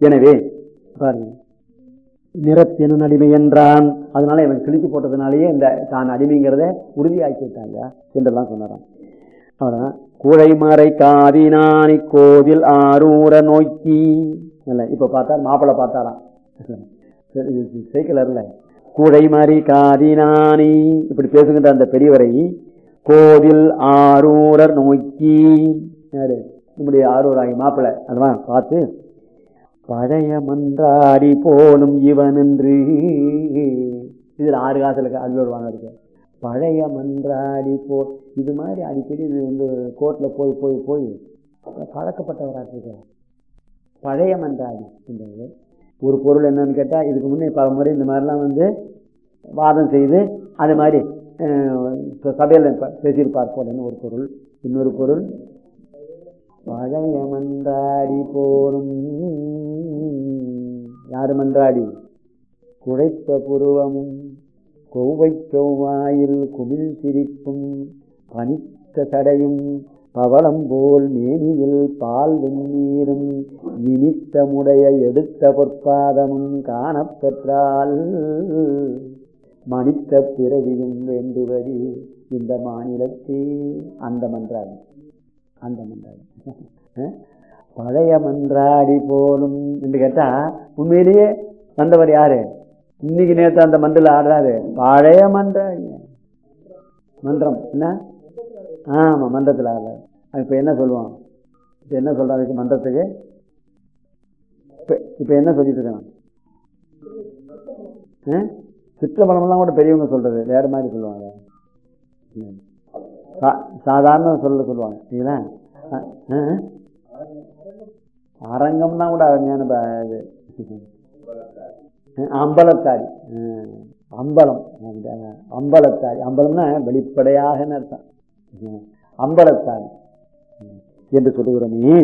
எனவே பாருங்க. நிறத்தின அடிமை என்றான். அதனால இவன் கிழிச்சு போட்டதுனாலேயே இந்த தான் அடிமைங்கிறத உறுதியாக்கி விட்டாங்க என்றெல்லாம் சொன்னாராம். அவ்வளவுதான் குழைமறை காதினானி கோவில் ஆரூர நோக்கி. இல்லை இப்போ பார்த்தா மாப்பிள்ளை பார்த்தாராம். சைக்கிளர்ல குழைமறி காதினானி இப்படி பேசுகின்ற அந்த பெரியவரை கோவில் ஆரூரர் நோக்கி. நம்முடைய ஆரூராகி மாப்பிள்ளை அதெல்லாம் பார்த்து பழைய மன்றாடி போலும் இவனின்றி. இதில் ஆறு காசில் அது வருவாங்க பழைய மன்றாடி போ இது மாதிரி அடிக்கடி இது இந்த கோர்ட்டில் போய் போய் போய் பழக்கப்பட்டவராக இருக்க பழைய மன்றாடி என்றது ஒரு பொருள் என்னன்னு கேட்டால் இதுக்கு முன்னே பல முறை இந்த மாதிரிலாம் வந்து வாதம் செய்து அது மாதிரி சபையில் பேசியிருப்பார் போலன்னு ஒரு பொருள். இன்னொரு பொருள் பழைய மன்றாடி போலும் யாரு மன்றாடி குழைத்த புருவமும் கொவ்வை செவ்வாயில் குமிழ் சிரிப்பும் பனித்த சடையும் பவளம் போல் மேனியில் பால் வெந்நீரும் இனித்த முடைய எடுத்த பொற்பாதமும் காணப்பெற்றால் மனித்த பிறவியும் வேண்டுவதி இந்த மாநிலத்தே. அந்த மன்றாடி அந்த மன்றாடி பழைய மன்றாடி போலும் என்று கேட்டால் உண்மையிலேயே வந்தவர் யாரு? இன்னைக்கு நேற்று அந்த மண்டல ஆடுறாரு. பழைய மன்றாடி. மன்றம். என்ன? ஆமாம் மன்றத்தில் ஆடுறாரு. இப்போ என்ன சொல்லுவோம் இப்போ என்ன சொல்றாரு மன்றத்துக்கு? இப்போ என்ன சொல்லிட்டு இருக்கான்? சிற்றபலமெல்லாம் கூட பெரியவங்க சொல்கிறது வேறு மாதிரி சொல்லுவாங்க. சாதாரண சொல்ல சொல்லுவாங்க. சரிங்களா? அரங்கம்னா கூட அருமையான இது. அம்பலத்தாடி அம்பலம். அம்பலத்தாடி அம்பலம்னா வெளிப்படையாக அர்த்தம்? அம்பலத்தாடி என்று சொல்லுகிறோமே.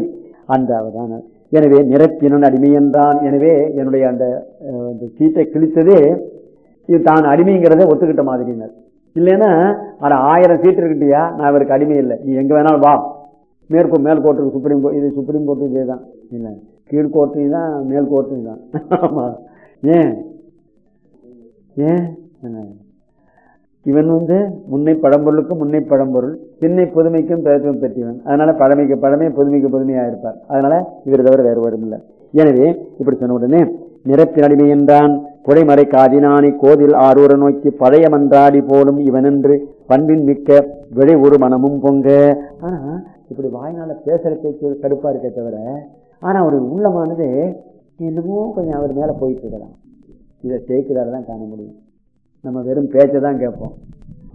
அந்த அவதான எனவே நிரப்பினன் அடிமை என்றான். எனவே என்னுடைய அந்த சீட்டை கிழித்ததே இது தான் அடிமைங்கிறத ஒத்துக்கிட்ட மாதிரினர். இல்லைன்னா ஆனால் ஆயிரம் சீட்டு இருக்கட்டியா? நான் இவருக்கு அடிமை இல்லை. நீ எங்கே வேணாலும் வா. மேற்கு மேல் கோர்ட்டுக்கு சுப்ரீம் கோர்ட் இது சுப்ரீம் கோர்ட்டு இதே தான். இல்லை கீழ் தான் மேல் கோர்ட்டு தான் ஆமாம் ஏன்? ஏன்? இவன் வந்து முன்னை பழம்பொருளுக்கும் முன்னை பழம்பொருள் பின்னை புதுமைக்கும் பிரயத்தனம் பெற்றவன். அதனால பழமைக்கு பழமை புதுமைக்கு புதுமையாக இருப்பார். அதனால இவர் தவிர வேறு வரும் இல்லை. எனவே இப்படி சொன்ன உடனே நிறப்பினடிமை என்றான் புடைமறை காதினானி கோதில் ஆரூர நோக்கி பழைய மன்றாடி போலும் இவனென்று பண்பின் மிக்க விழை ஒரு மனமும் பொங்க. ஆனா இப்படி வாய்னால பேசுகிற பேச்சு கடுப்பாக இருக்க தவிர ஆனால் அவர் உள்ளமானது என்னமோ கொஞ்சம் அவர் மேலே போயிட்டு இருக்கிறான் இதை சேர்க்கிறாரு தான் காண முடியும். நம்ம வெறும் பேச்சை தான் கேட்போம்.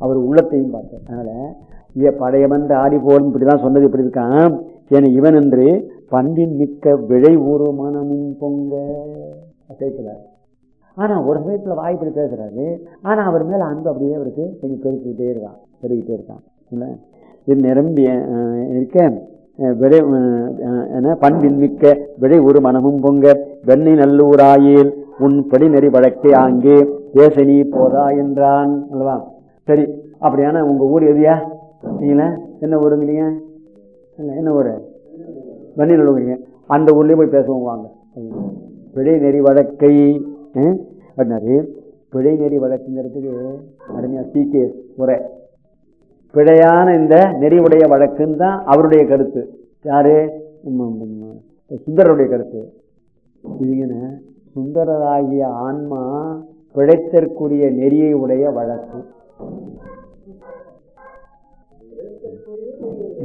அவர் உள்ளத்தையும் பார்த்தோம் அதனால ஏ பழையமன்ற ஆடி போலும் இப்படிதான் சொன்னது இப்படி இருக்கான் ஏன்னா இவன் என்று பண்பின் மிக்க விழை ஒரு மனமும் பொங்க. சேர்க்கிறார் ஆனால் ஒரு சமயத்தில் வாய் பேசுகிறாரு ஆனால் அவர் மேலே அன்பு அப்படியே அவருக்கு கொஞ்சம் பெருக்கிட்டே இருக்கான். பெருகிட்டே இருக்கான். இல்லை? இது நிரம்பி இருக்க விளை என பண்பின் மிக்க விளை ஒரு மனமும் பொங்க வெண்ணை நல்லூராயில் உன் படிநெறி வழக்கை ஆங்கே தேசனி போதா என்றான் அல்லவா? சரி அப்படியான உங்க ஊர் எதையா? நீங்களா? என்ன ஊருங்கிறீங்க என்ன ஊரு? நல்லூருங்க. அந்த ஊர்லயே போய் பேசுவோம் வாங்க. பிழை நெறி வழக்கை அப்படின்னாரு. பிழை நெறி வழக்குங்கிறதுக்கு அருமையா சிகே உரை. பிழையான இந்த நெறிவுடைய வழக்குன்னு தான் அவருடைய கருத்து. யாரு? சுந்தரருடைய கருத்து. இது சுந்தரராகிய ஆன்மா பிழைத்தற்குரிய நெறியை உடைய வழக்கு.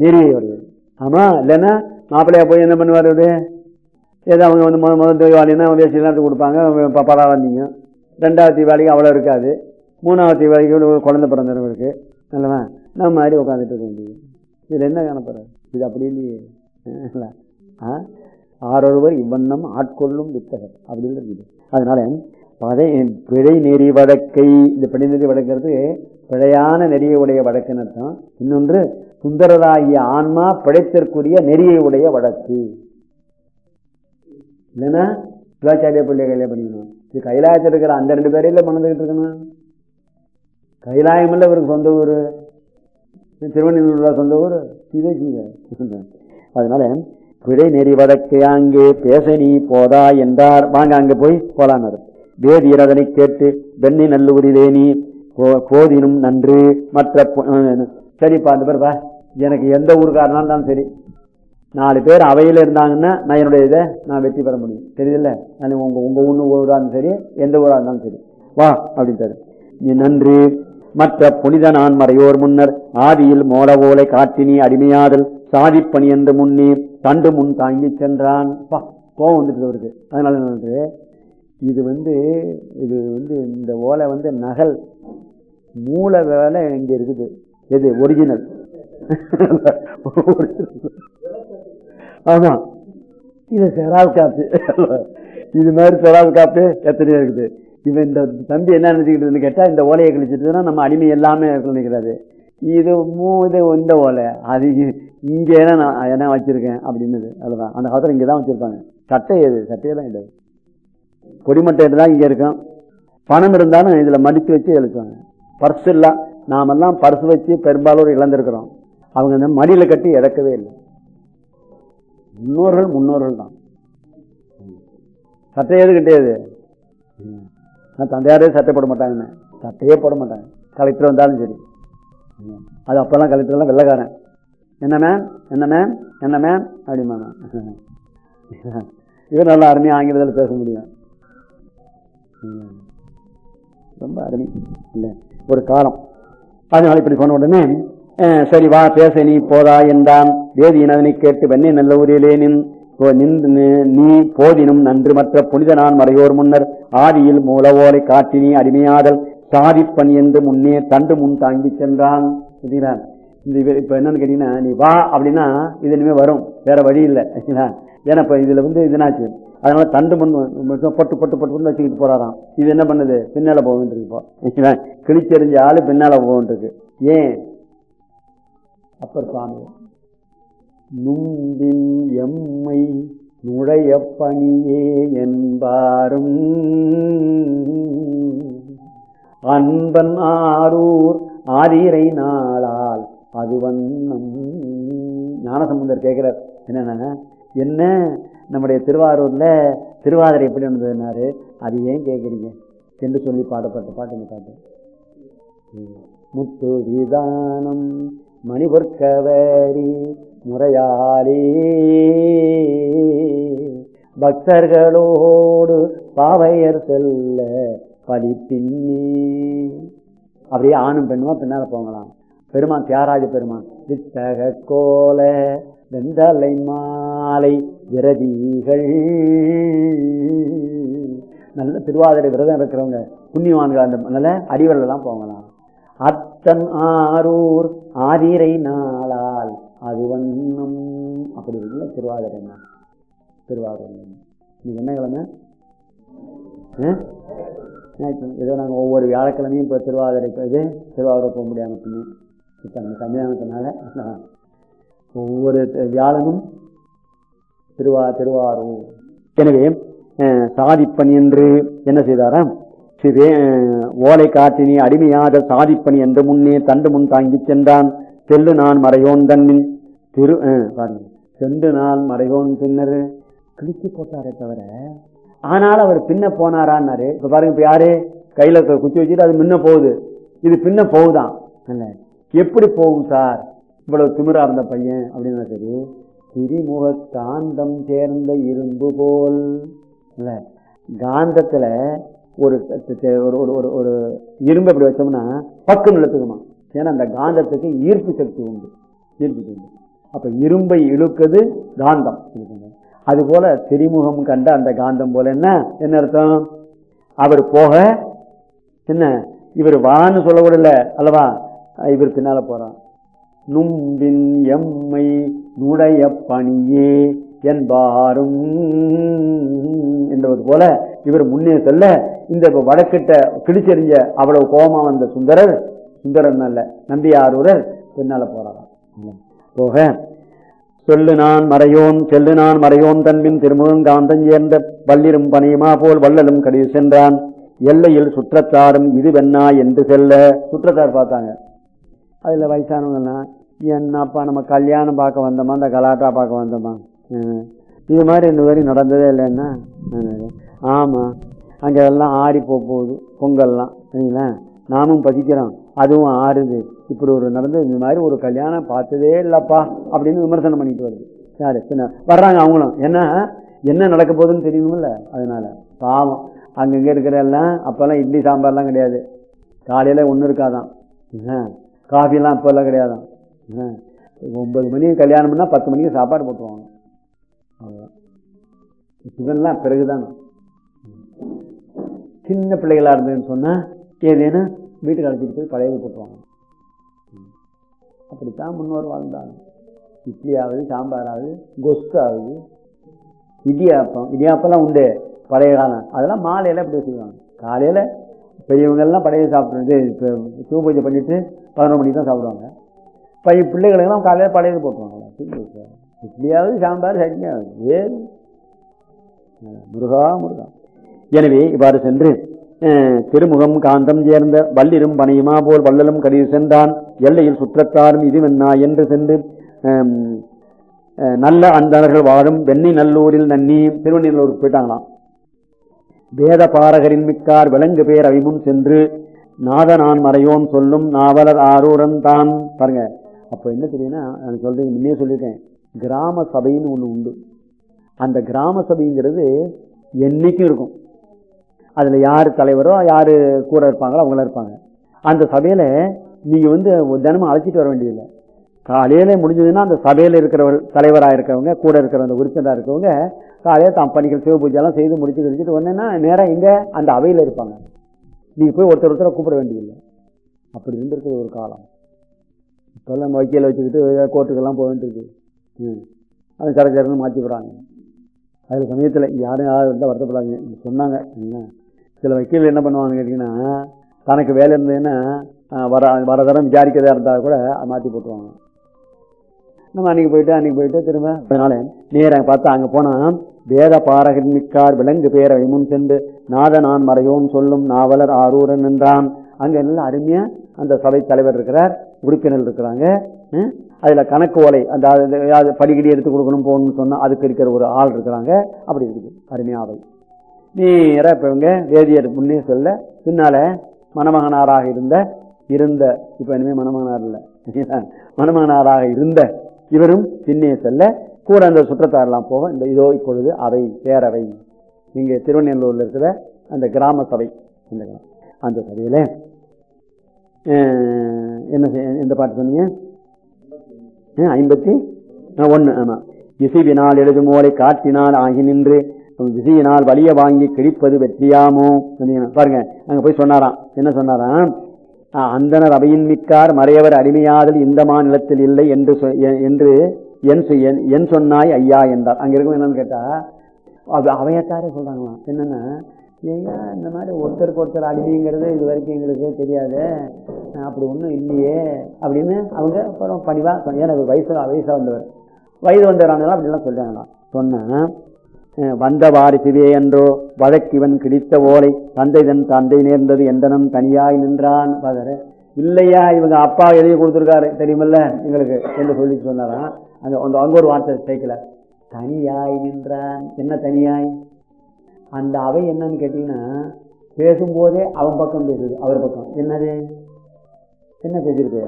நெறியை வருது ஆமா இல்லைன்னா மாப்பிள்ளையா போய் என்ன பண்ணுவார் ஏதோ அவங்க வந்து முதல் முதல் தீபாவளினா வேஷ்டிலாம் கொடுப்பாங்க படா ரெண்டாவது தீபாவளிக்கு அவ்வளோ இருக்காது. மூணாவது தீபாவளிக்கு குழந்தை பிறந்தவங்களுக்கு. நல்லவன். நான் மாதிரி உட்காந்துட்டு இருக்க முடியும். இதில் என்ன காணப்படுறது இது அப்படி இல்லையே. ஆறொருவர் இவ்வண்ணம் ஆட்கொள்ளும் வித்தகர். அப்படின்னு இருக்குது அதனால பதை பிழை நெறி வழக்கை இந்த பிழை நெறி வழக்கிறது பிழையான நெறியை உடைய வழக்குன்னு அர்த்தம். இன்னொன்று சுந்தரராகிய ஆன்மா பிழைத்திற்குரிய நெறியை உடைய வழக்கு. இல்லைன்னா சிவாச்சாரிய பிள்ளை கல்யாணம் பண்ணிக்கணும். இது கைலாயத்தில் இருக்கிற அந்த ரெண்டு பேரையில மணந்துகிட்டு இருக்கணும். கைலாயம் இல்லை இவருக்கு சொந்த ஊர். திருவண்ணூர் சொந்த ஊர் சிவ ஜீவ அதனால பிழை நெறிவதற்கு அங்கே பேச நீ போதா என்றார். வாங்க அங்கே போய் போலான்னாரு வேதியர் அதனை கேட்டு வெண்ணி நல்லூரிலே நீ போதினும் நன்று. மற்ற சரிப்பா அந்த பேர் வா. எனக்கு எந்த ஊருக்காரனாலும் இருந்தாலும் சரி. நாலு பேர் அவையில் இருந்தாங்கன்னா நான் என்னுடைய இதை நான் வெற்றி பெற முடியும். தெரியுதுல்ல? நான் உங்கள் உங்கள் ஊன்னு ஊராக இருந்தாலும் சரி எந்த ஊராக இருந்தாலும் சரி. வா அப்படின்ட்டாரு. நீ நன்று மற்ற புனித நான்மறையோர் முன்னர் ஆதியில் மோளவோலை காட்டினி அடிமையாதல் சாதிப்பணி என்று முன்னே தண்டு முன் தாங்கி சென்றான். பா கோவம் வந்துட்டு வருது அதனால என்ன இது வந்து இது வந்து இந்த ஓலை வந்து நகல். மூல வேலை இங்கே இருக்குது. எது? ஒரிஜினல் ஆமாம் இது செரால் காப்பு இது மாதிரி செரால் காப்பு எத்தனையோ இருக்குது. இவன் இந்த தம்பி என்ன நினைச்சுக்கிட்டு கேட்டால் இந்த ஓலையை கழிச்சிட்டுனா நம்ம அடிமை எல்லாமே நினைக்கிறாரு. இது மூ இது இந்த ஓலை. அது இங்கே என்ன நான் என்ன வச்சுருக்கேன் அப்படின்னது. அதுதான் அந்த காலத்தில் இங்கே தான் வச்சுருப்பாங்க. சட்டை எது? சட்டையெல்லாம் கிடையாது. பொடிமட்டை தான் இங்கே இருக்கும். பணம் இருந்தாலும் இதில் மடித்து வச்சு எழுத்துவாங்க பர்ஸ் எல்லாம் நாமெல்லாம் பர்ஸ் வச்சு பெரும்பாலும் இழந்திருக்கிறோம். அவங்க இந்த மடியில் கட்டி இறக்கவே இல்லை. முன்னோர்கள் முன்னோர்கள் தான். சட்டை எது கிடையாது? நான் தந்தையாரே சட்டை போட மாட்டாங்கண்ணே சட்டையே போட மாட்டாங்க கலெக்டர் வந்தாலும் சரி. அது அப்போல்லாம் கலெக்டர்லாம் வெள்ளைக்காரன். என்ன மேம் என்ன மேம் என்ன மேம் அப்படிமா இவன் நல்லா அருமையாக ஆங்கிலத்தில் பேச முடியும். ம். ரொம்ப அருமை. இல்லை ஒரு காலம். அதனால் இப்படி சொன்ன உடனே சரி வா பேச நீ போதா என்றான். வேதியின் அதனை கேட்டு வெண்ணை நல்ல ஊரிலே நின். நின்று நீ போதினும் நன்று மற்ற புனித நான் மறையோர் முன்னர். ஆதியில் மூலவோலை காற்றினி அடிமையாதல் சாதிப்பன் என்று முன்னே தண்டு முன் தாங்கி சென்றான். இந்த இப்போ இப்ப என்னன்னு கேட்டீங்கன்னா நீ வா அப்படின்னா இது இனிமே வரும். வேற வழி இல்லை. ஏன்னா இப்ப இதுல வந்து இதுனாச்சு. அதனால தண்டு முன் பட்டு பொட்டு பொட்டு பொட்டு வச்சுக்கிட்டு போறாராம். இது என்ன பண்ணுது? பின்னால போகிட்டு இருக்கு இப்போ. கிழிச்செறிஞ்ச ஆளு பின்னால போகிட்டு இருக்கு ஏன்? அப்பர் சுவாமி நும்பின் எம்மை நுழைய பணியே என்பாரும். அன்பன் ஆரூர் ஆதிரை நாளால் அது வண்ணம். ஞானசம்பந்தர் கேட்கிறார் என்னென்ன என்ன? நம்முடைய திருவாரூரில் திருவாதிரை எப்படி இருந்ததுனாரு அது ஏன் கேட்குறீங்க? என்று சொல்லி பாடப்பட்ட பாட்டு பாட்டு. முத்து விதானம் மணிபொற்கவரி முறையாலே பக்தர்களோடு பாவையர் செல்ல படிப்பின்னி அப்படியே ஆணும் பெண்ணுமா பின்னால போகலாம். பெருமான் தியாகராஜ பெருமான் வித்தக கோல வெந்தலை மாலை விரதிகள். நல்ல திருவாதிரை விரதம் இருக்கிறவங்க புண்ணியவான்கள் அந்த நல்ல அடிவரில் போங்களாம் அத் அத்தன் ஆரூர் ஆதிரை நாளால் அது வண்ணம். அப்படி இருக்குல்ல திருவாதிரை நாள். திருவாரூர் நீங்க என்ன கிழமை? ஏதோ நாங்கள் ஒவ்வொரு வியாழக்கிழமையும் இப்போ திருவாதிரை இது திருவாரூர் போக முடியாமல் பின்னி இப்போ அந்த சன்னிதானத்தினால ஒவ்வொரு வியாழனும் திருவா திருவாரூர். எனவே சாதிப்பன் என்று என்ன செய்தாராம்? சிவே ஓலை காட்டினி அடிமையாத சாதிப்பணி என்று முன்னே தண்டு முன் தாங்கி சென்றான். செல்லு நான் மறையோன் தன்னின் திரு பாருங்க. சென்று நான் மறையோன் பின்னர். கிழிச்சு போட்டாரே தவிர ஆனால் அவர் பின்ன போனாரான்னாரு. இப்ப பாருங்க இப்ப யாரு? கையில குச்சி வச்சுட்டு அது முன்ன போகுது. இது பின்ன போகுதான். எப்படி போகும் சார்? இவ்வளவு திமிரா இருந்த பையன் அப்படின்னா சரி திரிமுக காந்தம் சேர்ந்த இரும்பு போல். இல்ல காந்தத்துல ஒரு ஒரு ஒரு ஒரு ஒரு இரும்பு அப்படி வச்சோம்னா பக்கு நிலத்துக்குமா ஏன்னா அந்த காந்தத்துக்கு ஈர்ப்பு சக்தி உண்டு. ஈர்ப்பு சக்தி. உண்டு இரும்பை இழுக்குது காந்தம். அது போல திரிமுகம் கண்ட அந்த காந்தம் போல என்ன? என்ன அர்த்தம்? அவர் போக என்ன? இவர் வான்னு சொல்லக்கூடல அல்லவா? இவர் பின்னால போறான். நும்பின் எம்மை நுடைய பணியே என்பாரும். என்பது போல இவர் முன்னே செல்ல இந்த வடக்கிட்ட கிழிச்செறிஞ்ச அவ்வளவு கோபமா வந்த சுந்தரர் சுந்தரன் அல்ல நம்பியாரூரர் பின்னால போறாராம். போக சொல்லு நான் மறையோன் செல்லு நான் மறையோன் தன்பின் திருமுகங்காந்தம் சேர்ந்த வல்லிரும் பணியுமா போல் வள்ளலும் கடிது சென்றான். எல்லையில் சுற்றத்தாரும் இது வெண்ணா என்று செல்ல. சுற்றத்தார் பார்த்தாங்க. அதில் வயசானவங்கலாம் என்னப்பா நம்ம கல்யாணம் பார்க்க வந்தோமா அந்த கலாட்டா பார்க்க வந்தோமா? ம். இது மாதிரி இந்த வரையும் நடந்ததே இல்லைன்னா ஆமாம் அங்கே எல்லாம் ஆறி போக போகுது பொங்கல்லாம் சரிங்களா? நாமும் பதிக்கிறோம். அதுவும் ஆறுது. இப்படி ஒரு நடந்து இந்த மாதிரி ஒரு கல்யாணம் பார்த்ததே இல்லைப்பா அப்படின்னு விமர்சனம் பண்ணிட்டு வருது. யாரு? சின்ன வர்றாங்க அவங்களும். ஏன்னா என்ன நடக்க போகுதுன்னு தெரியணும்ல அதனால. பாவம். அங்கங்கே இருக்கிற எல்லாம் அப்போல்லாம் இட்லி சாம்பார்லாம் கிடையாது. காலையில் ஒன்றும் இருக்காதான். காஃபிலாம் அப்போல்லாம் கிடையாதான். ஒம்பது மணிக்கு கல்யாணம் பண்ணால் பத்து மணிக்கு சாப்பாடு போட்டுருவாங்க. அவ்வளோதான் இதெல்லாம் பிறகுதான். சின்ன பிள்ளைகளாக இருந்ததுன்னு சொன்னால் ஏதேனும் வீட்டுக்கு அழைச்சிட்டு போய் பழைய போட்டுருவாங்க அப்படித்தான் முன்னோர் வாழ்ந்தாங்க. இட்லி ஆகுது சாம்பார் ஆகுது கொஸ்து ஆகுது இடியாப்பம் இடியாப்பம்லாம் உண்டு பழைய காலம். அதெல்லாம் மாலையில இப்படி செய்வாங்க. காலையில் பெரியவங்கள்லாம் பழைய சாப்பிடுறது இப்போ சிவ பூஜை பண்ணிவிட்டு பதினொரு மணிக்கு தான் சாப்பிடுவாங்க. பைய பிள்ளைகளுக்கெல்லாம் காலையில் பழையது போட்டுருவாங்க. இட்லியாவது சாம்பார் சட்னியாவது. ஆகுது முருகா முருகா. எனவே இவ்வாறு சென்று திருமுகம் காந்தம் சேர்ந்த வல்லிரும் பனையுமா போல் வள்ளலும் கடிது சென்றான். எல்லையில் சுற்றத்தாரும் இதுவென்னா என்று சென்று நல்ல அந்தனர்கள் வாழும் வெண்ணி நல்லூரில் நன்னி திருவண்ணூருக்கு போயிட்டாங்களாம். வேத பாரகரின் மிக்கார் விலங்கு பேர் அவிமும் சென்று நாதனான் மறையோன் சொல்லும் நாவலர் ஆரூரன் தான். பாருங்க அப்போ என்ன தெரியுன்னா நான் சொல்றேன் முன்னே சொல்லியிருக்கேன் கிராம சபைன்னு ஒன்று உண்டு. அந்த கிராம சபைங்கிறது என்னைக்கும் இருக்கும். அதில் யார் தலைவரோ யார் கூட இருப்பாங்களோ அவங்களாம் இருப்பாங்க. அந்த சபையில் நீங்கள் வந்து தினமும் அழைச்சிட்டு வர வேண்டியதில்லை. காலையில் முடிஞ்சதுன்னா அந்த சபையில் இருக்கிறவர் தலைவராக இருக்கவங்க கூட இருக்கிற அந்த உறுப்பினராக இருக்கவங்க காலையில் தான் பண்ணிக்கிற சிவ பூஜைலாம் செய்து முடிச்சு கழிச்சிட்டு ஒன்றுன்னா நேராக இங்கே அந்த அவையில் இருப்பாங்க. நீங்கள் போய் ஒருத்தர் ஒருத்தரை கூப்பிட வேண்டியதில்லை. அப்படி இருந்திருக்குது ஒரு காலம். இப்பெல்லாம் வக்கீல வச்சுக்கிட்டு கோர்ட்டுக்கெல்லாம் போக வேண்டியிருக்கு. ம். அது சர மாற்றி விடுறாங்க அதில் சமயத்தில் யாரும் யாரும் இருந்தால் வருத்தப்படாதீங்க. சொன்னாங்க. என்ன? சில வக்கீல் என்ன பண்ணுவாங்கன்னு கேட்டிங்கன்னா தனக்கு வேலை இருந்ததுன்னா வர வர தரம் விசாரிக்கிறதா இருந்தால் கூட மாற்றி போட்டுருவாங்க. நம்ம அன்னைக்கு போயிட்டு அன்றைக்கி போயிட்டு திரும்ப அதனால் நேராக பார்த்தா அங்கே போனால் வேத பாரகன்மிக்கார் விலங்கு பேரவை முன் சென்று நாத நான் மறையோன் சொல்லும் நாவலர் ஆரூரன் என்றான் அங்கே நல்ல அருமையாக அந்த சபை தலைவர் இருக்கிறார் உறுப்பினர் இருக்கிறாங்க அதில் கணக்கு ஓலை அந்த படிக்கடி எடுத்து கொடுக்கணும் போகணும்னு சொன்னால் அதுக்கு இருக்கிற ஒரு ஆள் இருக்கிறாங்க அப்படி இருக்குது. அருமையாவை அவை இப்போ இவங்க வேதியர் முன்னே சொல்ல. பின்னால மணமகனாராக இருந்த இருந்த. இப்ப இனிமே மணமகனார் இல்லை. மணமகனாராக இருந்த இவரும் பின்னே செல்ல. கூட அந்த சுற்றத்தாரெல்லாம் போக இந்த இதோ இப்பொழுது அவை பேரவை. இங்கே திருவண்ணூரில் இருக்கிற அந்த கிராம சபை. அந்த அந்த சபையில் என்ன எந்த பாட்டு சொன்னீங்க? ஐம்பத்தி ஒன்று ஆமாம் இசைவினால் எழுதுமோலை காட்டினால் ஆகி நின்று விசையினால் வலிய வாங்கி கிழிப்பது வெற்றியாமோ? பாருங்க அங்க போய் சொன்னாராம். என்ன சொன்னாராம்? அந்தனர் அவையின் மிக்கார் மறையவர் அடிமையாதல் இந்த மாநிலத்தில் இல்லை என்று சொ- என்று என் சொ- என்- என் சொன்னாய் ஐயா என்றார். அங்க இருக்கும் என்னன்னு கேட்டா அது அவையத்தாரே சொல்றாங்களாம். என்னன்னா ஐயா இந்த மாதிரி ஒருத்தருக்கு ஒருத்தர் அடிமைங்கிறது இது வரைக்கும் எங்களுக்கு தெரியாது. அப்படி ஒன்றும் இல்லையே. அப்படின்னு அவங்க அப்புறம் பணிவா சொன்னாங்க. ஏன்னா வயசு வயசாக வந்தவர். வயது வந்தவரானதான் அப்படிலாம் சொல்றாங்களாம். சொன்னேன் வந்த வாரிசுவே என்றோ வழக்கிவன் கிழித்த ஓலை தந்தைதன் தந்தை நேர்ந்தது எந்தனம் தனியாய் நின்றான் பதற. இல்லையா இவங்க அப்பா எழுதி கொடுத்துருக்காரு தெரியுமில்ல எங்களுக்கு என்று சொல்லி சொன்னாராம் அங்கே அந்த அங்க ஒரு வார்த்தை சேர்க்கல. தனியாய் நின்றான். என்ன தனியாய்? அந்த அவை என்னன்னு கேட்டீங்கன்னா பேசும்போதே அவன் பக்கம் பேசுது அவர் பக்கம். என்னது? என்ன பேசியிருக்கு?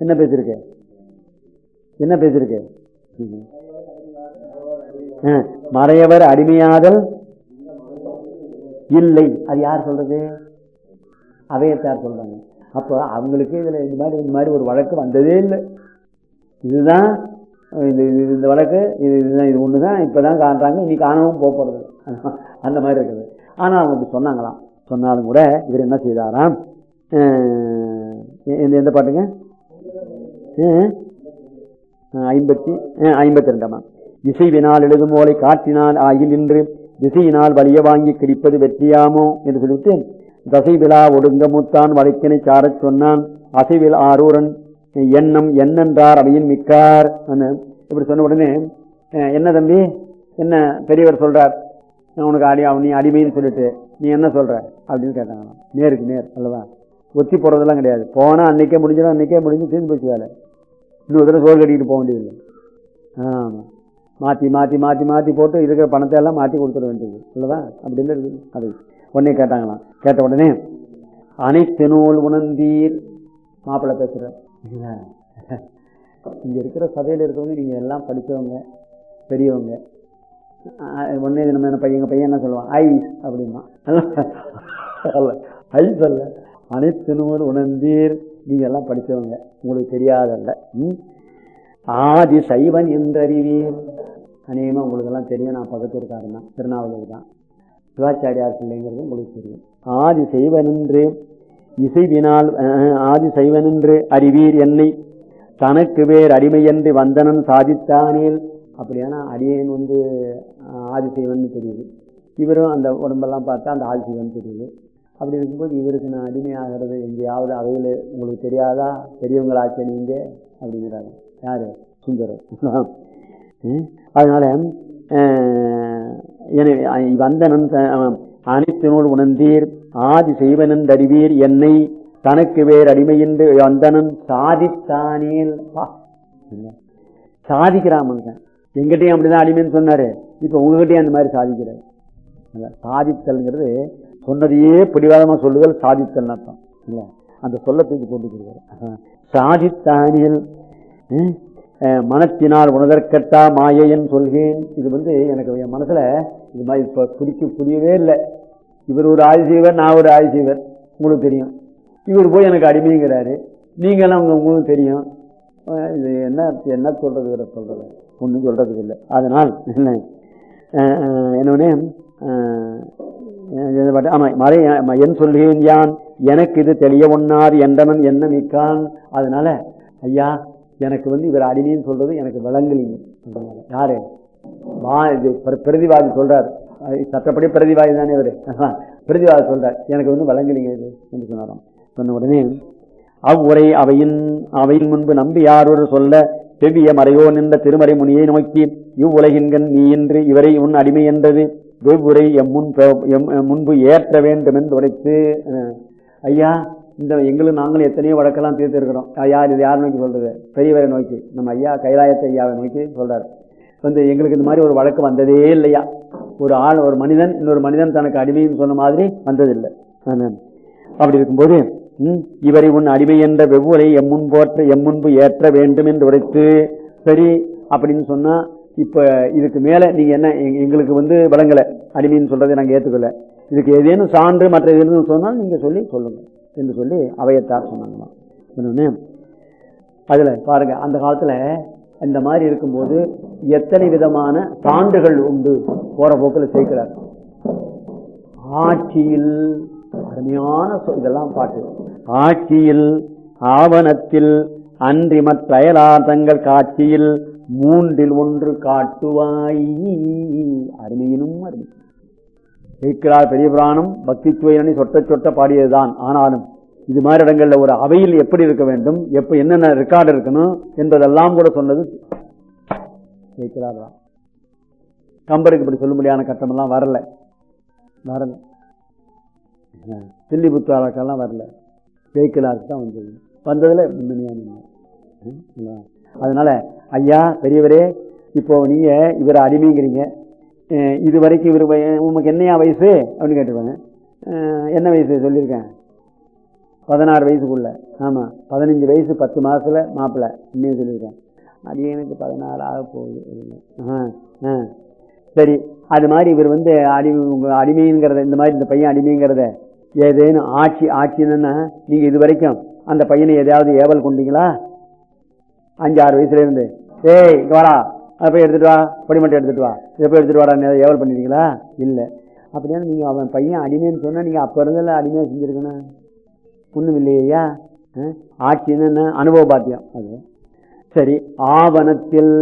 என்ன பேசியிருக்கு? என்ன பேசியிருக்கு? மறையவர் அடிமையாதல் இல்லை. அது யார் சொல்றது? அவையத்தார் சொல்றாங்க. அப்போ அவங்களுக்கு இதில் இந்த மாதிரி இந்த மாதிரி ஒரு வழக்கு வந்ததே இல்லை. இதுதான் இது இது- இந்த வழக்கு இது இதுதான் இது ஒன்று தான் இப்போ தான் காண்றாங்க இனி காணவும் போக போகிறது அந்த மாதிரி இருக்குது. ஆனால் அவங்க இப்படி சொன்னாங்களாம். சொன்னாலும் கூட இவர் என்ன செய்தாராம்? எந்த எந்த பாட்டுங்க? ஐம்பத்தி ஐம்பத்தி ரெண்டாம் இசைவினால் எழுதுமோலை காட்டினால் ஆகி நின்று திசையினால் வலிய வாங்கி கிடிப்பது வெற்றியாமோ என்று சொல்லிவிட்டு தசை விழா ஒடுங்க முத்தான் வழக்கினை சாரச் சொன்னான். அசைவில் ஆரூரன் எண்ணம் என்னென்றார் அவையின் மிக்கார்? இப்படி சொன்ன உடனே என்ன தம்பி என்ன பெரியவர் சொல்றார்? நான் உனக்கு அடி அவன் நீ அடிமைன்னு சொல்லிட்டு நீ என்ன சொல்ற? அப்படின்னு கேட்டாங்களாம் நேருக்கு நேர் அல்லவா? ஒத்தி போடுறதெல்லாம் கிடையாது. போனால் அன்னைக்கே முடிஞ்சிடும் அன்னைக்கே முடிஞ்சு தீர்ந்து போச்சு வேலை. இன்னொரு தடவை சோறு கட்டிக்கிட்டு போக வேண்டியதில்லை. ஆமாம் மாற்றி மாற்றி மாற்றி மாற்றி போட்டு இருக்கிற பணத்தை எல்லாம் மாற்றி கொடுத்துட வேண்டியது. இல்லைதா அப்படின்னு இருக்குது அது உடனே கேட்டாங்களாம். கேட்ட உடனே அனைத்து நூல் உணர்ந்தீர் மாப்பிள்ளை பேசுகிறார் இங்கே இருக்கிற சபையில் இருக்கிறவங்க நீங்கள் எல்லாம் படித்தவங்க பெரியவங்க. ஒன்னே நம்ம என்ன பையன் பையன் என்ன சொல்லுவான்? ஐஸ் அப்படிமா அல்ல ஐஸ் அல்ல. அனைத்து நூல் உணர்ந்தீர். நீங்கள் எல்லாம் படித்தவங்க உங்களுக்கு தெரியாதல்ல. ம்? ஆதி சைவன் என்றறிவீர் அநேகமாக உங்களுக்கெல்லாம் தெரியும் நான் பக்கத்து இருக்காருன்னா திருநாவலூர் தான். சிவாச்சாரியார் பிள்ளைங்கிறது உங்களுக்கு தெரியும். ஆதி செய்வனென்று இசைவினால் ஆதி செய்வனென்று அறிவீர் என்னை. தனக்கு வேர் அடிமையன்று வந்தனன் சாதித்தானேல். அப்படியானா அடியேன் வந்து ஆதிசைவன் தெரியுது. இவரும் அந்த உடம்பெல்லாம் பார்த்தா அந்த ஆதிசைவன் தெரியுது. அப்படி இருக்கும்போது இவருக்கு நான் அடிமையாகிறது எங்கேயாவது அவையில் உங்களுக்கு தெரியாதா? பெரியவங்களாச்சே நீங்கள் அப்படிங்கிறாரு. யாரு? சுந்தரம். அதனால எனவே வந்தனன் அனைத்தினோடு உணர்ந்தீர் ஆதி செய்வனந்தறிவீர் என்னை தனக்கு வேறு அடிமையின்றி வந்தனன் சாதித்தானேல். சாதிக்கிறான் மனுஷன். எங்கிட்டையும் அப்படிதான் அடிமைன்னு சொன்னாரு. இப்போ உங்ககிட்டயும் அந்த மாதிரி சாதிக்கிறாரு. சாதித்தல்ங்கிறது சொன்னதையே பிடிவாதமாக சொல்லுதல் சாதித்தல் அர்த்தம். இல்லை அந்த சொல்லத்துக்கு கொண்டு போட்டுக்கிறார் சாதித்தானியல் மனத்தினால் உணர்தற்கட்டா மாயையன் சொல்கிறேன். இது வந்து எனக்கு என் மனசில் இது மாதிரி இப்போ பிடிக்க புரியவே இல்லை. இவர் ஒரு ஆதிசீவர் நான் ஒரு ஆதிசீவர். உங்களுக்கு தெரியும். இவர் போய் எனக்கு அடிமைங்கிறாரு. நீங்களாம் உங்களுக்கு தெரியும். இது என்ன என்ன சொல்கிறது இவரை ஒன்றும் சொல்கிறதுக்கு இல்லை. அதனால் என்ன என்னன்னே ஆமாம் மறை என் சொல்கிறேன் யான். எனக்கு இது தெளிய ஒன்னார் என்றவன் என்ன மிக்கான் அதனால் ஐயா எனக்கு வந்து இவர் அடிமைன்னு சொல்றது எனக்கு விளங்கலிங்க யாரு? வா இது பிரதிவாதி சொல்றார். சட்டப்படி பிரதிவாதி தானே இவரு. பிரதிவாதி சொல்றார். எனக்கு வந்து வழங்கலிங்க இது என்று சொன்னாராம். சொன்ன உடனே அவ்வுரை அவையின் அவையின் முன்பு நம்பி யாரொரு சொல்ல செவ்விய மறையோ நின்ற திருமறை முனியை நோக்கி இவ்வுலகின்கண் நீ என்று இவரை உன் அடிமை என்றது வெவ்வுரை எம் முன் எம் முன்பு ஏற்ற வேண்டும் என்று உரைத்து ஐயா இந்த எங்களும் நாங்களும் எத்தனையோ வழக்கெல்லாம் தீர்த்திருக்கிறோம். யார் இது யார் நோக்கி சொல்கிறது பெரியவரை நோக்கி. நம்ம ஐயா கைலாயத்தை ஐயாவை நோக்கி சொல்கிறார் வந்து எங்களுக்கு இந்த மாதிரி ஒரு வழக்கு வந்ததே இல்லையா? ஒரு ஆள் ஒரு மனிதன் இன்னொரு மனிதன் தனக்கு அடிமைன்னு சொன்ன மாதிரி வந்ததில்லை. அப்படி இருக்கும்போது இவரை உன் அடிமை என்ற வெவ்வுரை எம்முன் போற்ற எம்முன்பு ஏற்ற வேண்டும் என்று உரைத்து சரி அப்படின்னு சொன்னால் இப்போ இதுக்கு மேலே நீங்கள் என்ன எங்களுக்கு வந்து வழங்கலை அடிமைன்னு சொல்கிறதை நாங்கள் ஏத்துக்கல. இதுக்கு ஏதேனும் சான்று மற்ற எதுன்னு சொன்னால் நீங்கள் சொல்லி சொல்லுங்கள் என்று சொல்லி அவையத்தார் சொன்னாங்களாம் இன்னொன்னு அதில் பாருங்கள் அந்த காலத்தில் இந்த மாதிரி இருக்கும்போது எத்தனை விதமான சான்றுகள் உண்டு போகிற போக்கில் சேர்க்கிறார் ஆட்சியில் அருமையான இதெல்லாம் பாட்டு. ஆட்சியில் ஆவணத்தில் அன்றி மற்ற அயலார்த்தங்கள் காட்சியில் மூன்றில் ஒன்று காட்டுவாய். அருமையினும் அருமை. இருக்கிறார் பெரிய புராணம் பக்தி துவையனி சொட்ட சொட்ட பாடியதுதான் ஆனாலும் இது மாதிரி இடங்களில் ஒரு அவையில் எப்படி இருக்க வேண்டும் எப்போ என்னென்ன ரெக்கார்டு இருக்கணும் என்பதெல்லாம் கூட சொன்னது கேட்கிறார் கம்பருக்கு இப்படி சொல்லும்படியான கட்டமெல்லாம் வரல. வரல. தில்லிபுத்தாளக்கெல்லாம் வரல. ஜெயிக்கலாருக்கு தான் வந்தது. வந்ததில் முன்னணியான அதனால் ஐயா பெரியவரே இப்போ நீங்கள் இவரை அடிமைங்கிறீங்க. இது வரைக்கும் இவர் உனக்கு என்னையா வயசு? அப்படின்னு கேட்டுருவாங்க என்ன வயசு சொல்லியிருக்கேன்? பதினாறு வயசுக்குள்ள. ஆமாம் பதினஞ்சு வயசு பத்து மாதத்தில் மாப்பிள்ள இன்னும் சொல்லியிருக்கேன். அடியனுக்கு பதினாறு ஆக போகுது. ஆ சரி அது மாதிரி இவர் வந்து அடிமை அடிமைங்கிறத இந்த மாதிரி இந்த பையன் அடிமைங்கிறத ஏதேனும் ஆட்சி ஆட்சின்னா நீங்கள் இது வரைக்கும் அந்த பையனை எதையாவது ஏவல் கொண்டீங்களா? அஞ்சு ஆறு வயசுலேருந்து ஏய் இங்கே வரா அப்போ போய் வா படிமட்டம் எடுத்துகிட்டு வா. இதை போய் வாடா ஏவல் பண்ணிட்டீங்களா? இல்லை. அப்படின்னா நீங்கள் அவன் பையன் அடிமைன்னு சொன்னால் நீங்கள் அப்போ இருந்ததில் அடிமையாக செஞ்சிருக்கணும். ஒன்றும் இல்லையா? ஆட்சின்னு என்ன அனுபவ பாத்தியம். அது. சரி ஆவணத்தில்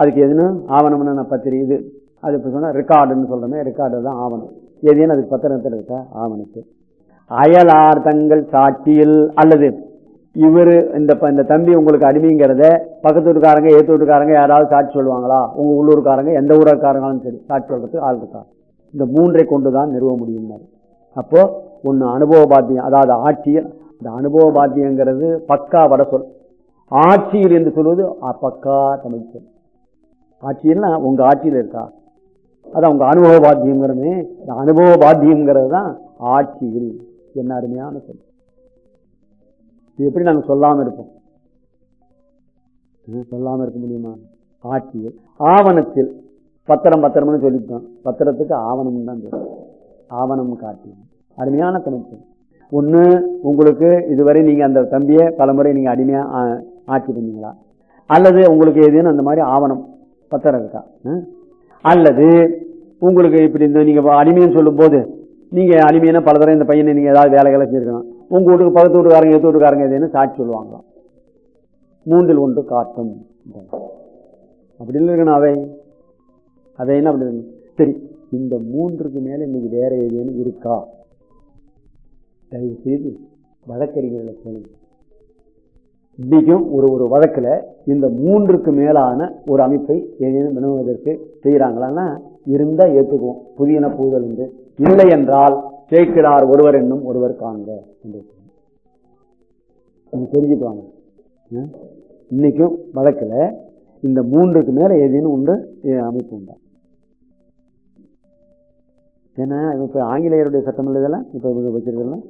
அதுக்கு எதுன்னு? ஆவணம்னு பத்திரி இது. அது இப்போ சொன்னால் ரெக்கார்டுன்னு சொல்றோமே ரெக்கார்டு தான் ஆவணம். எதுன்னு அதுக்கு பத்திரத்தில் இருக்கா? ஆவணத்தில் அயலார்த்தங்கள் சாட்சியில் அல்லது இவரு இந்த இந்த தம்பி உங்களுக்கு அடிமைங்கிறத பக்கத்து வீட்டுக்காரங்க ஏத்து வீட்டுக்காரங்க யாராவது சாட்சி சொல்லுவாங்களா? உங்க உள்ளூர்காரங்க எந்த ஊருக்காரங்களும் சரி சாட்சி சொல்றதுக்கு ஆள் இருக்கா? இந்த மூன்றை கொண்டுதான் நிறுவ முடியும் அப்போ ஒன்று அனுபவ பாத்தியம் அதாவது ஆட்சியில் இந்த அனுபவ பாத்தியங்கிறது பக்கா வட சொல். ஆட்சியில் என்று சொல்வது பக்கா தமிழ் சொல். ஆட்சியல்னா உங்க ஆட்சியில் இருக்கா? அதான் உங்க அனுபவ பாத்தியங்கிறமே இந்த அனுபவ பாத்தியங்கிறது தான் ஆட்சியில். என்ன அருமையான சொல். இது எப்படி நாங்கள் சொல்லாமல் இருப்போம்? சொல்லாமல் இருக்க முடியுமா? ஆட்சியில் ஆவணத்தில். பத்திரம் பத்திரம்னு சொல்லிட்டோம். பத்திரத்துக்கு ஆவணம் தான் சொல்லணும் ஆவணம் காட்டியும் அருமையான கணக்கு ஒன்று உங்களுக்கு இதுவரை நீங்கள் அந்த தம்பியை பலமுறை நீங்கள் அடிமையாக ஆட்சி பண்ணீங்களா? அல்லது உங்களுக்கு எதுன்னு அந்த மாதிரி ஆவணம் பத்திரம் இருக்கா? அல்லது உங்களுக்கு இப்படி இந்த நீங்கள் அடிமைன்னு சொல்லும்போது நீங்கள் அடிமையான பல தடவை இந்த பையனை நீங்கள் ஏதாவது வேலைகளை செஞ்சிருக்கணும் உங்க வீட்டுக்கு பக்கத்து வீட்டுக்காரங்க எத்து வீட்டுக்காரங்க எதுன்னு சாட்சி சொல்லுவாங்களாம் மூன்றில் ஒன்று காட்டும். அப்படி இல்லை இருக்கணும் அவை அதை என்ன அப்படி சரி இந்த மூன்றுக்கு மேலே இன்னைக்கு வேற ஏதேனும் இருக்கா? தயவு செய்து வழக்கறிஞர்களை சொல்லுங்க இன்றைக்கும் ஒரு ஒரு வழக்கில் இந்த மூன்றுக்கு மேலான ஒரு அமைப்பை ஏதேனும் வினவுவதற்கு செய்கிறாங்களான்னா இருந்தால் ஏற்றுக்குவோம் புதியன புகுதல் உண்டு. இல்லை என்றால் கேட்கிறார் ஒருவர் என்னும் ஒருவர் காண்க என்று தெரிஞ்சுக்குவாங்க இன்னைக்கும் வழக்கில் இந்த மூன்றுக்கு மேல ஏதேனும் உண்டு அமைப்பு உண்டா? ஏன்னா இப்போ ஆங்கிலேயருடைய சட்டம் இல்லை இதெல்லாம்? இப்போ வச்சிருக்கலாம்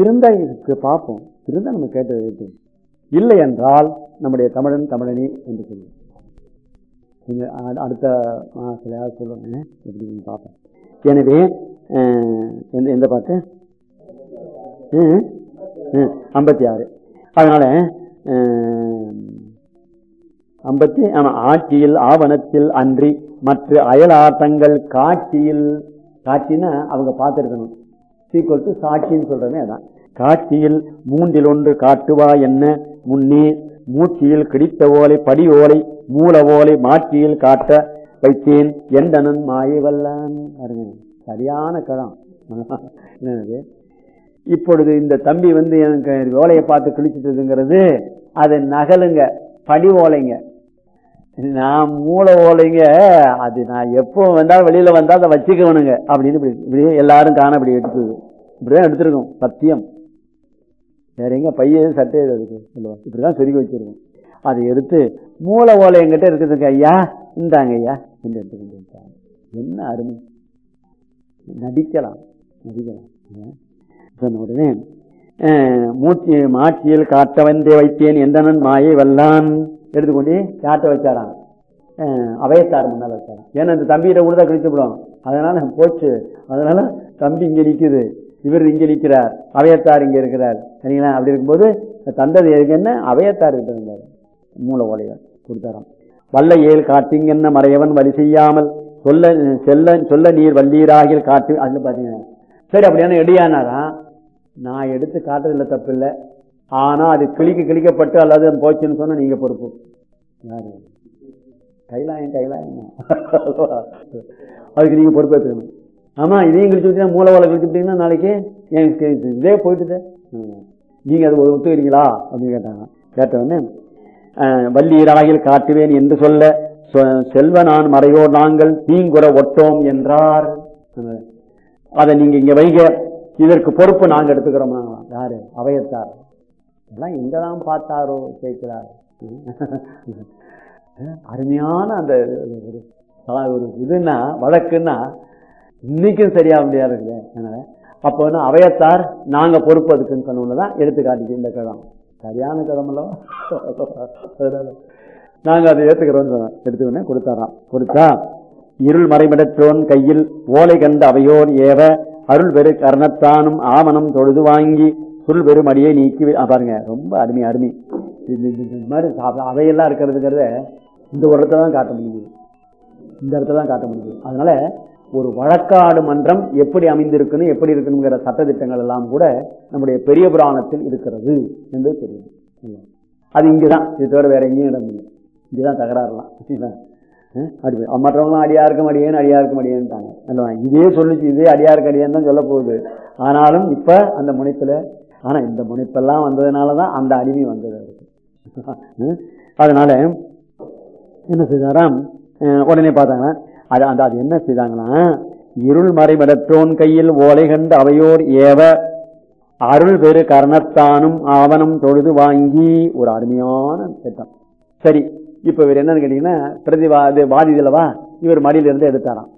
இருந்தால் இதுக்கு பார்ப்போம். இருந்தால் நம்ம கேட்டு கேட்டு இல்லை என்றால் நம்முடைய தமிழன் தமிழனி என்று சொல்லுவோம். அடுத்த மாதத்தில் சொல்லுங்க எப்படி பார்ப்போம். எனவே எந்த எந்த பாட்டு? ஐம்பத்தி ஆறு. அதனால ஐம்பத்தி ஆமா ஆட்சியில் ஆவணத்தில் அன்றி மற்ற அயலாட்டங்கள் காட்சியில் காட்சின்னா அவங்க பார்த்துருக்கணும். சீக்குவல் டு சாட்சின்னு சொல்றேனே அதான். காட்சியில் மூன்றில் ஒன்று காட்டுவா என்ன? முன்னே மூச்சியில் கிடித்த ஓலை படி ஓலை மூல ஓலை மாட்சியில் காட்ட வைத்தேன். எந்தனன் மாயை வல்லான் பாருங்க. சரியான கடம் என்னது? இப்பொழுது இந்த தம்பி வந்து எனக்கு ஓலையை பார்த்து கிழிச்சிட்டதுங்கிறது அது நகலுங்க படி ஓலைங்க. நான் மூளை ஓலைங்க அது நான் எப்போ வந்தாலும் வெளியில் வந்தால் அதை வச்சுக்கணுங்க அப்படின்னு இப்படி இப்படியே எல்லாரும் காண இப்படி எடுத்துது. இப்படிதான் எடுத்துருக்கோம் சத்தியம். சரிங்க பையன் சட்டை அதுக்கு சொல்லுவோம் இப்படி தான் சொருகி வச்சிருக்கோம். அதை எடுத்து மூளை ஓலை எங்கிட்ட இருக்குதுங்க ஐயா. இந்தாங்க ஐயா. என்று எடுத்துக்கிட்டு என்ன அருமை. நடிக்கலாம் நடிக்கலாம். சொன்ன உடனே மூச்சு மாட்சியில் காட்ட வந்தே வைத்தேன் எந்தனன் மாயை வல்லான். எடுத்துக்கொண்டு காட்ட வச்சாராம். அவையத்தார் முன்னால் வச்சாராம். ஏன்னா இந்த தம்பியிட கூட தான் கழிச்சு அதனால் அதனால போச்சு. அதனால தம்பி இங்கே நிற்குது இவர் இங்கே நிற்கிறார் அவையத்தார் இங்கே இருக்கிறார். சரிங்களா? அப்படி இருக்கும்போது தந்தது எதுக்குன்னா அவையத்தார் கிட்ட இருந்தார். மூல ஓலையை கொடுத்தாராம். வல்ல ஏல் காட்டிங்கன்ன மறையவன் வழி செய்யாமல் சொல்ல செல்ல சொல்ல நீர் வல்லீராகில் காட்டு அதுல பார்த்தீங்கன்னா சரி அப்படியான எடியானாரா நான் எடுத்து காட்டுறதுல தப்பு இல்லை ஆனால் அது கிளிக்க கிளிக்கப்பட்டு அல்லது போச்சுன்னு சொன்னால் நீங்கள் பொறுப்பு. யாரு? கைலாயம் கைலாயம். அதுக்கு நீங்கள் பொறுப்பேற்றுக்கணும் ஆமாம் இதையும் கழிச்சு விட்டீங்கன்னா மூல ஓலை கழிச்சு விட்டீங்கன்னா நாளைக்கு எனக்கு இதே போயிட்டுதே. நீங்கள் அது ஒத்துக்கிறீங்களா? அப்படின்னு கேட்டாங்க. கேட்ட உடனே ராகில் காட்டுவேன் என்று சொல்ல செல்வ நான் மறையோர் நாங்கள் தீங்குற ஒட்டோம் என்றார். அதை நீங்க இங்க வைங்க. இதற்கு பொறுப்பு நாங்க எடுத்துக்கிறோம்? யாரு? அவையத்தார். எல்லாம் எங்கதான் பார்த்தாரோ கேட்கிறார். அருமையான அந்த ஒரு ஒரு இதுன்னா வழக்குன்னா இன்னைக்கும் சரியா முடியாது இல்லையா அதனால அப்போ வந்து அவையத்தார் நாங்க பொறுப்பு அதுக்குன்னு சொன்னோம்னதான் தான் காட்டிட்டு இந்த கிழமை. சரியான கிழம் நாங்கள் அதை ஏத்துக்கிறோம்னு சொன்னோம் எடுத்து கொடுத்தாராம். கொடுத்தா இருள் மறைமிடற்றோன் கையில் ஓலை கண்ட அவையோர் ஏவ அருள் பெரு கர்ணத்தானும் ஆவணம் தொழுது வாங்கி சுருள் பெரும் அடியை நீக்கி பாருங்க ரொம்ப அருமை அருமை. இது மாதிரி அவையெல்லாம் இருக்கிறதுங்கிறத இந்த ஒரு இடத்துல தான் காட்ட முடியுது. இந்த இடத்துல தான் காட்ட முடியுது. அதனால ஒரு வழக்காடு மன்றம் எப்படி அமைந்திருக்கணும் எப்படி இருக்கணுங்கிற சட்டத்திட்டங்கள் எல்லாம் கூட நம்முடைய பெரிய புராணத்தில் இருக்கிறது என்று தெரியுது. அது இங்கதான். இது தவிர வேற எங்கேயும் இடம் இல்லை. இதுதான் தகராறுலாம். அப்படி அஹ் அடியா இருக்க மற்றவங்களும் அடியா இருக்க அடியாருக்கும் அல்லவா இதே சொல்லிச்சு இதே அடியாருக்கு அடியேன்னு தான் சொல்ல போகுது. ஆனாலும் இப்போ அந்த முனைப்பில் ஆனால் இந்த முனைப்பெல்லாம் வந்ததுனாலதான் அந்த அடிமை வந்தது அவருக்கு. அதனால என்ன செய்தாராம்? உடனே பார்த்தாங்கன்னா அது அந்த அது என்ன செய்தாங்கன்னா இருள் மறைமடற்றோன் கையில் ஓலை கண்டு அவையோர் ஏவ அருள் பெரு கர்ணத்தானும் ஆவணம் தொழுது வாங்கி ஒரு அருமையான திட்டம். சரி இப்போ இவர் என்னன்னு கேட்டீங்கன்னா பிரதிவா இது வாதிதலவா இவர் மடியிலிருந்து எடுத்தாராம்.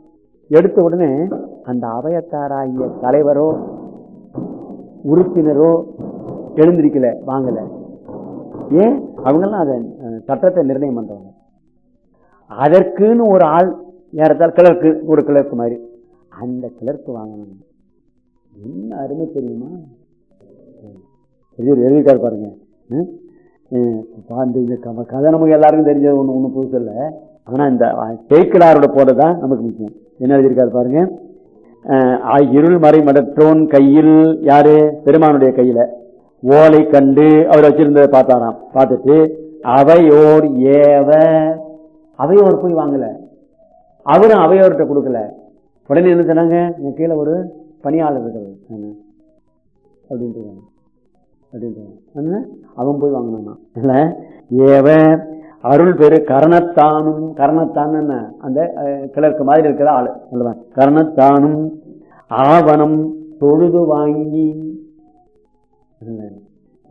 எடுத்த உடனே அந்த அவையத்தாராகிய தலைவரோ உறுப்பினரோ எழுந்திருக்கல வாங்கல. ஏன்? அவங்கெல்லாம் அதை சட்டத்தை நிர்ணயம் பண்றவங்க. அதற்குன்னு ஒரு ஆள் ஏறத்தால் கிளர்க்கு ஒரு கிளர்க்கு மாதிரி. அந்த கிளர்க்கு வாங்கணும் என்ன அருமை தெரியுமா? பெரியவர் பாருங்க. ம்? கம இந்த க- கதை நமக்கு எல்லாருக்கும் தெரிஞ்சது ஒன்று ஒன்றும் புதுசு இல்லை. ஆனால் இந்த தேய்க்கிலாரோட போடுறதுதான் நமக்கு முக்கியம். என்ன எழுதியிருக்காரு பாருங்க? ஆ- இருள் மறை மடற்றோன் கையில் யாரு? பெருமானுடைய கையில். ஓலை கண்டு அவர் வச்சிருந்ததை பார்த்தாராம். பார்த்துட்டு அவையோர் ஏவ அவையோர் போய் வாங்கல. அவரும் அவையோர்கிட்ட கொடுக்கல. உடனே என்ன சொன்னாங்க? என் கீழே ஒரு பணியாளர் இருக்கிறது ஆமா. அப்படின்ட்டு அவன் போய் வாங்கினான். இல்லை? ஏவன் அருள் பெரு கரணத்தானும் கரணத்தான் என்ன? அந்த கிளர்க்கு மாதிரி இருக்கிற ஆள். அல்லவா கரணத்தானும் ஆவணம் தொழுது வாங்கி.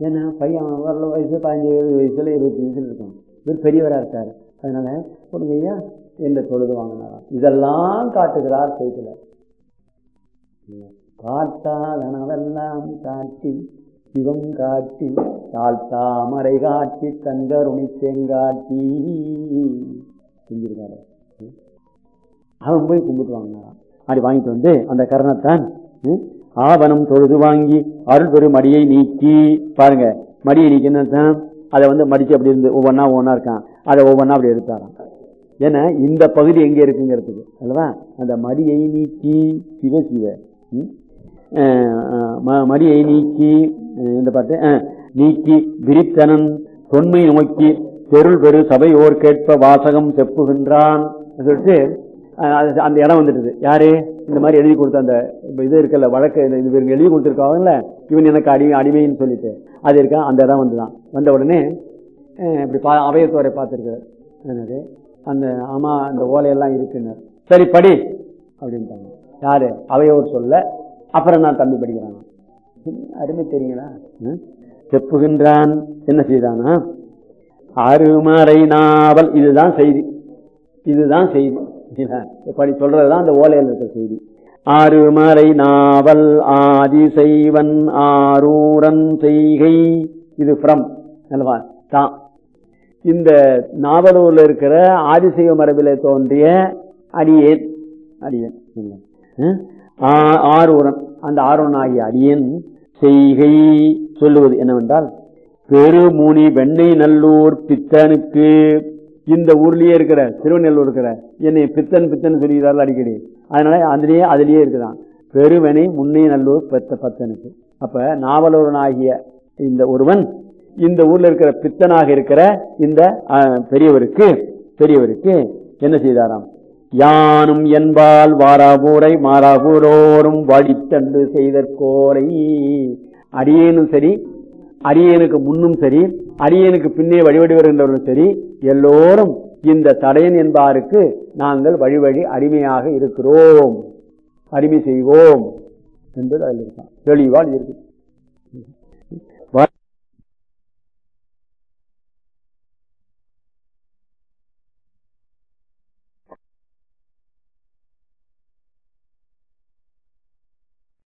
ஏன்னா பையன் வரல வயசு பதினஞ்சு இருபது வயசுல இருபத்தி வயசுல இருக்கும் இவர் பெரியவராக இருக்கார். அதனால கொடுங்க ஐயா தொழுது வாங்கினாராம். இதெல்லாம் காட்டுகிறார் செய்தியில காட்டாதனவெல்லாம் காட்டி சிவம் காட்டி தாழ்த்தாமரை காட்டி தங்கருணி செங்காட்டி செஞ்சிருக்காரு. அவன் போய் கும்பிட்டு அப்படி வாங்கிட்டு வந்து அந்த கரணத்தான் ம், ஆவணம் தொழுது வாங்கி அருள் பெரும் மடியை நீக்கி. பாருங்க மடியை நீக்கினதான் அதை வந்து மடிச்சு அப்படி இருந்து ஒவ்வொன்றா ஒவ்வொன்றா இருக்கான். அதை ஒவ்வொன்றா அப்படி எடுத்தாராம். ஏன்னா இந்த பகுதி எங்கே இருக்குங்கிறதுக்கு அல்லவா? அந்த மடியை நீக்கி சிவ சிவ ம்? மடியை நீக்கி இந்த பாட்டு நீக்கி விரித்தனன் தொன்மை நோக்கி தெருள் பெரு சபையோர் கேட்ப வாசகம் செப்புகின்றான். சொல்லிட்டு அது- அந்த இடம் வந்துடுது யாரு? இந்த மாதிரி எழுதி கொடுத்த அந்த இது இருக்குல்ல வழக்கு இவங்க எழுதி கொடுத்துருக்காங்கல்ல இவன் எனக்கு அடிமை அடிமைன்னு சொல்லிட்டு. அது இருக்கா? அந்த இடம் வந்துதான். வந்த உடனே இப்படி பா அவையத்தோரை பார்த்துருக்காரு என்னது? அந்த ஆமா அந்த ஓலையெல்லாம் இருக்குன்னு சரி படி அப்படின்ட்டாங்க. யாரு? அவையோர் சொல்ல அப்புறம் நான் தம்பி படிக்கிறான். அருமை தெரியுங்களா? ம்? செப்புகின்றான். என்ன செய்தானா? அருமறை நாவல். இதுதான் செய்தி. இதுதான் செய்தி. இப்படி சொல்றதுதான் அந்த ஓலையில் இருக்கிற செய்தி. ஆறுமறை நாவல் ஆதிசைவன் ஆரூரன் செய்கை. இது ஃப்ரம் அல்லவா தான் இந்த நாவலூர்ல இருக்கிற ஆதிசைவ மரபிலே தோன்றிய அடியேன். அடியேன். இல்லை. அந்த ஆரூரன் ஆகிய அடியன் செய்கை சொல்லுவது என்னவென்றால் பெருமுனி வெண்ணெய் நல்லூர் பித்தனுக்கு இந்த ஊர்லயே இருக்கிற திருவண்ணூர் இருக்கிற என்னை பித்தன் பித்தன் சொல்லுகிறார்கள் அடிக்கடி. அதனால அதுலயே அதுலயே இருக்குதான். பெருவனை முன்னே நல்லூர் பெத்த பத்தனுக்கு. அப்ப நாவலூரனாகிய இந்த ஒருவன் இந்த ஊர்ல இருக்கிற பித்தனாக இருக்கிற இந்த பெரியவருக்கு பெரியவருக்கு என்ன செய்தாராம்? யானும் என்பால் வாராபூரை மாறாபூரோரும் வழித்தண்டு செய்தற்கோரை அரியனும் சரி அரியனுக்கு முன்னும் சரி அரியனுக்கு பின்னே வழிவடி வருகின்றவரும் சரி எல்லோரும் இந்த தடையன் என்பாருக்கு நாங்கள் வழி வழி அடிமையாக இருக்கிறோம். அடிமை செய்வோம். என்பது அதில் இருக்கான் தெளிவால் இருக்கு.